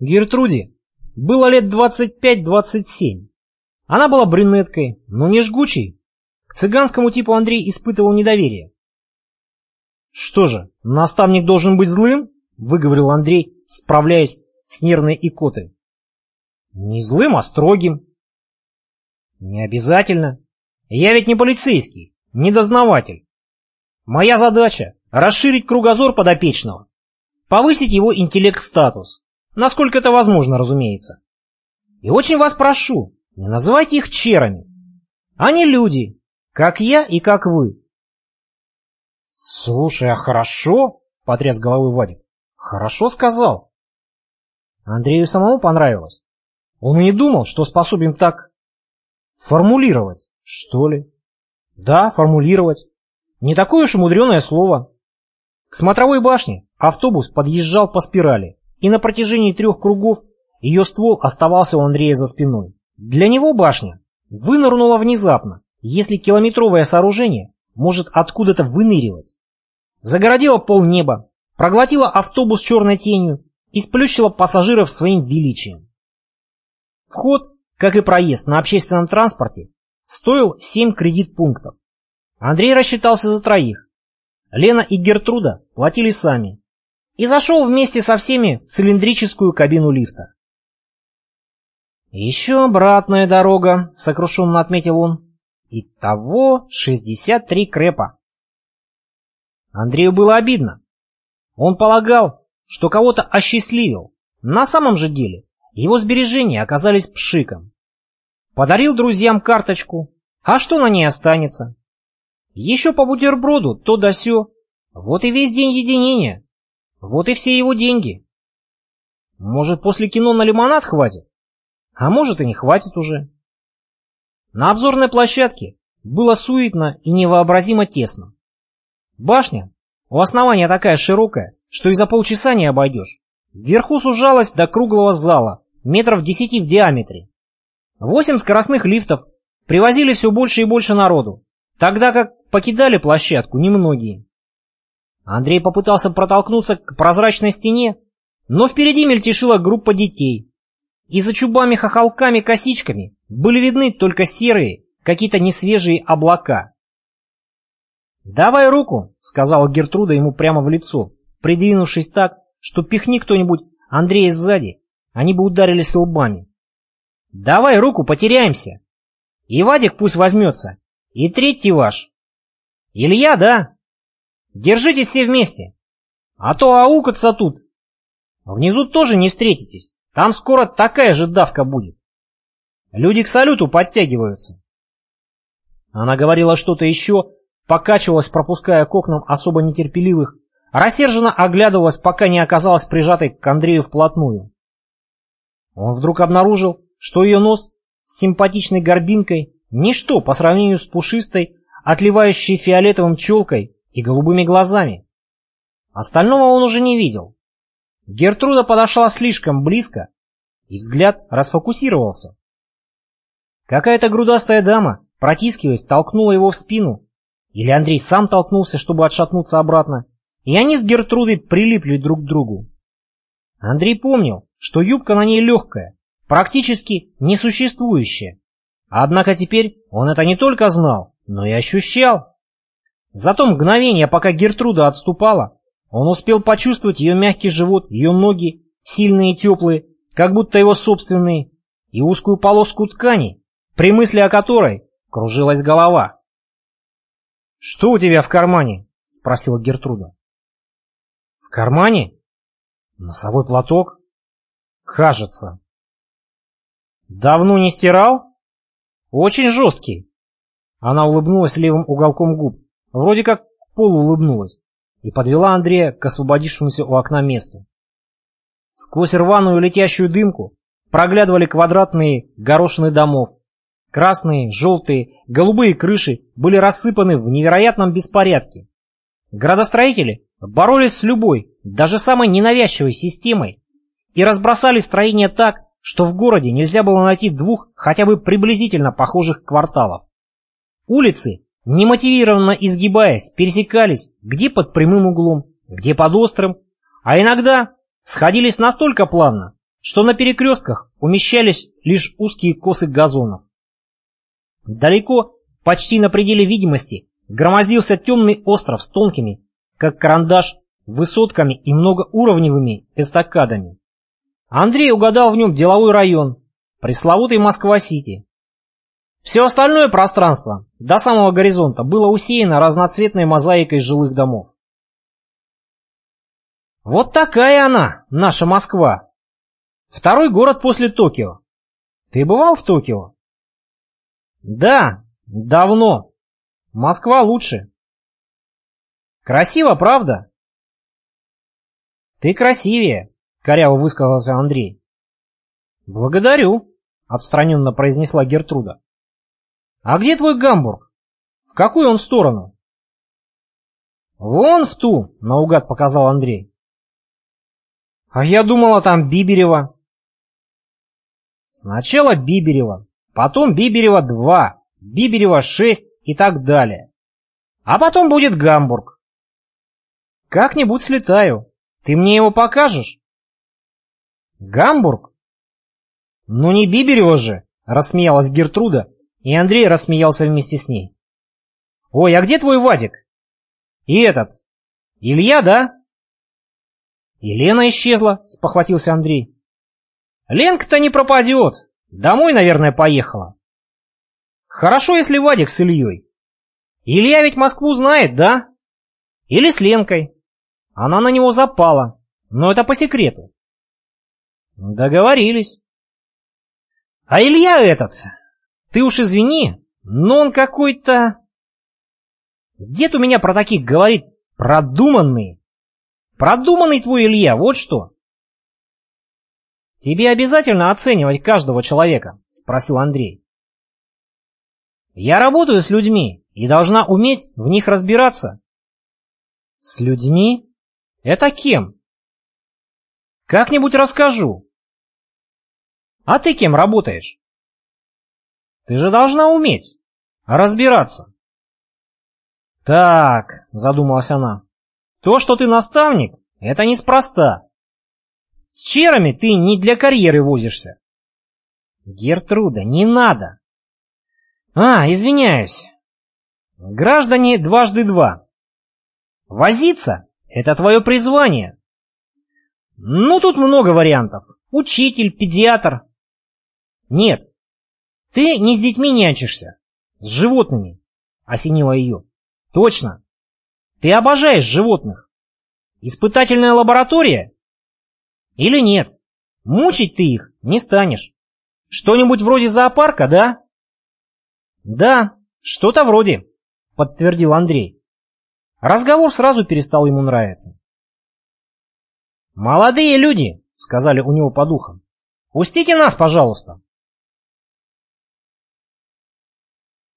Гертруде было лет 25-27. Она была брюнеткой, но не жгучей. К цыганскому типу Андрей испытывал недоверие. «Что же, наставник должен быть злым?» — выговорил Андрей, справляясь с нервной икотой. «Не злым, а строгим». «Не обязательно. Я ведь не полицейский, не дознаватель. Моя задача — расширить кругозор подопечного, повысить его интеллект-статус, насколько это возможно, разумеется. И очень вас прошу, не называйте их черами. Они люди, как я и как вы. Слушай, а хорошо, потряс головой Вадик. Хорошо сказал. Андрею самому понравилось. Он и не думал, что способен так формулировать, что ли. Да, формулировать. Не такое уж и мудреное слово. К смотровой башне автобус подъезжал по спирали, и на протяжении трех кругов ее ствол оставался у Андрея за спиной. Для него башня вынырнула внезапно, если километровое сооружение может откуда-то выныривать. Загородила полнеба, проглотила автобус черной тенью и сплющила пассажиров своим величием. Вход, как и проезд на общественном транспорте, стоил 7 кредит-пунктов. Андрей рассчитался за троих. Лена и Гертруда платили сами. И зашел вместе со всеми в цилиндрическую кабину лифта. «Еще обратная дорога», — сокрушенно отметил он. «Итого 63 крепа». Андрею было обидно. Он полагал, что кого-то осчастливил. На самом же деле его сбережения оказались пшиком. Подарил друзьям карточку, а что на ней останется? Еще по бутерброду, то да сё. Вот и весь день единения. Вот и все его деньги. Может, после кино на лимонад хватит? А может и не хватит уже. На обзорной площадке было суетно и невообразимо тесно. Башня у основания такая широкая, что и за полчаса не обойдешь. Вверху сужалась до круглого зала, метров десяти в диаметре. Восемь скоростных лифтов привозили все больше и больше народу, тогда как покидали площадку немногие. Андрей попытался протолкнуться к прозрачной стене, но впереди мельтешила группа детей. И за чубами-хохолками-косичками были видны только серые, какие-то несвежие облака. «Давай руку», — сказала Гертруда ему прямо в лицо, придвинувшись так, что пихни кто-нибудь Андрея сзади, они бы ударились лбами. «Давай руку, потеряемся. И Вадик пусть возьмется, и третий ваш. Илья, да? Держитесь все вместе. А то аукаться тут. Внизу тоже не встретитесь. Там скоро такая же давка будет. Люди к салюту подтягиваются. Она говорила что-то еще, покачивалась, пропуская к окнам особо нетерпеливых, рассерженно оглядывалась, пока не оказалась прижатой к Андрею вплотную. Он вдруг обнаружил, что ее нос с симпатичной горбинкой Ничто по сравнению с пушистой, отливающей фиолетовым челкой и голубыми глазами. Остального он уже не видел. Гертруда подошла слишком близко, и взгляд расфокусировался. Какая-то грудастая дама, протискиваясь, толкнула его в спину, или Андрей сам толкнулся, чтобы отшатнуться обратно, и они с Гертрудой прилипли друг к другу. Андрей помнил, что юбка на ней легкая, практически несуществующая, Однако теперь он это не только знал, но и ощущал. За то мгновение, пока Гертруда отступала, он успел почувствовать ее мягкий живот, ее ноги, сильные и теплые, как будто его собственные, и узкую полоску ткани, при мысли о которой кружилась голова. «Что у тебя в кармане?» — спросила Гертруда. «В кармане? Носовой платок? Кажется». «Давно не стирал?» Очень жесткий. Она улыбнулась левым уголком губ, вроде как полуулыбнулась, и подвела Андрея к освободившемуся у окна месту. Сквозь рваную летящую дымку проглядывали квадратные горошины домов. Красные, желтые, голубые крыши были рассыпаны в невероятном беспорядке. Градостроители боролись с любой, даже самой ненавязчивой системой и разбросали строение так, что в городе нельзя было найти двух хотя бы приблизительно похожих кварталов. Улицы, немотивированно изгибаясь, пересекались где под прямым углом, где под острым, а иногда сходились настолько плавно, что на перекрестках умещались лишь узкие косы газонов. Далеко, почти на пределе видимости, громоздился темный остров с тонкими, как карандаш, высотками и многоуровневыми эстакадами. Андрей угадал в нем деловой район, пресловутый Москва-Сити. Все остальное пространство, до самого горизонта, было усеяно разноцветной мозаикой жилых домов. Вот такая она, наша Москва. Второй город после Токио. Ты бывал в Токио? Да, давно. Москва лучше. Красиво, правда? Ты красивее, коряво высказался Андрей. Благодарю, отстраненно произнесла Гертруда. А где твой Гамбург? В какую он сторону? Вон в ту, наугад показал Андрей. А я думала, там Биберева. Сначала Биберева, потом Биберева 2, Биберева 6 и так далее. А потом будет Гамбург. Как-нибудь слетаю. Ты мне его покажешь? Гамбург? Ну не Биберева же, рассмеялась Гертруда, и Андрей рассмеялся вместе с ней. Ой, а где твой Вадик? И этот? Илья, да? Елена исчезла, спохватился Андрей. Ленка-то не пропадет. Домой, наверное, поехала. Хорошо, если Вадик с Ильей. Илья ведь Москву знает, да? Или с Ленкой. Она на него запала, но это по секрету. Договорились. А Илья этот, ты уж извини, но он какой-то... Дед у меня про таких говорит продуманный. Продуманный твой Илья, вот что. Тебе обязательно оценивать каждого человека, спросил Андрей. Я работаю с людьми и должна уметь в них разбираться. С людьми? Это кем? Как-нибудь расскажу. А ты кем работаешь? Ты же должна уметь разбираться. Так, задумалась она, то, что ты наставник, это неспроста. С черами ты не для карьеры возишься. Гертруда, не надо. А, извиняюсь. Граждане дважды два. Возиться — это твое призвание. Ну, тут много вариантов. Учитель, педиатр. Нет, ты не с детьми нянчишься, с животными, осенила ее. Точно. Ты обожаешь животных. Испытательная лаборатория? Или нет? Мучить ты их не станешь. Что-нибудь вроде зоопарка, да? Да, что-то вроде, подтвердил Андрей. Разговор сразу перестал ему нравиться. «Молодые люди», — сказали у него по духам, — «пустите нас, пожалуйста».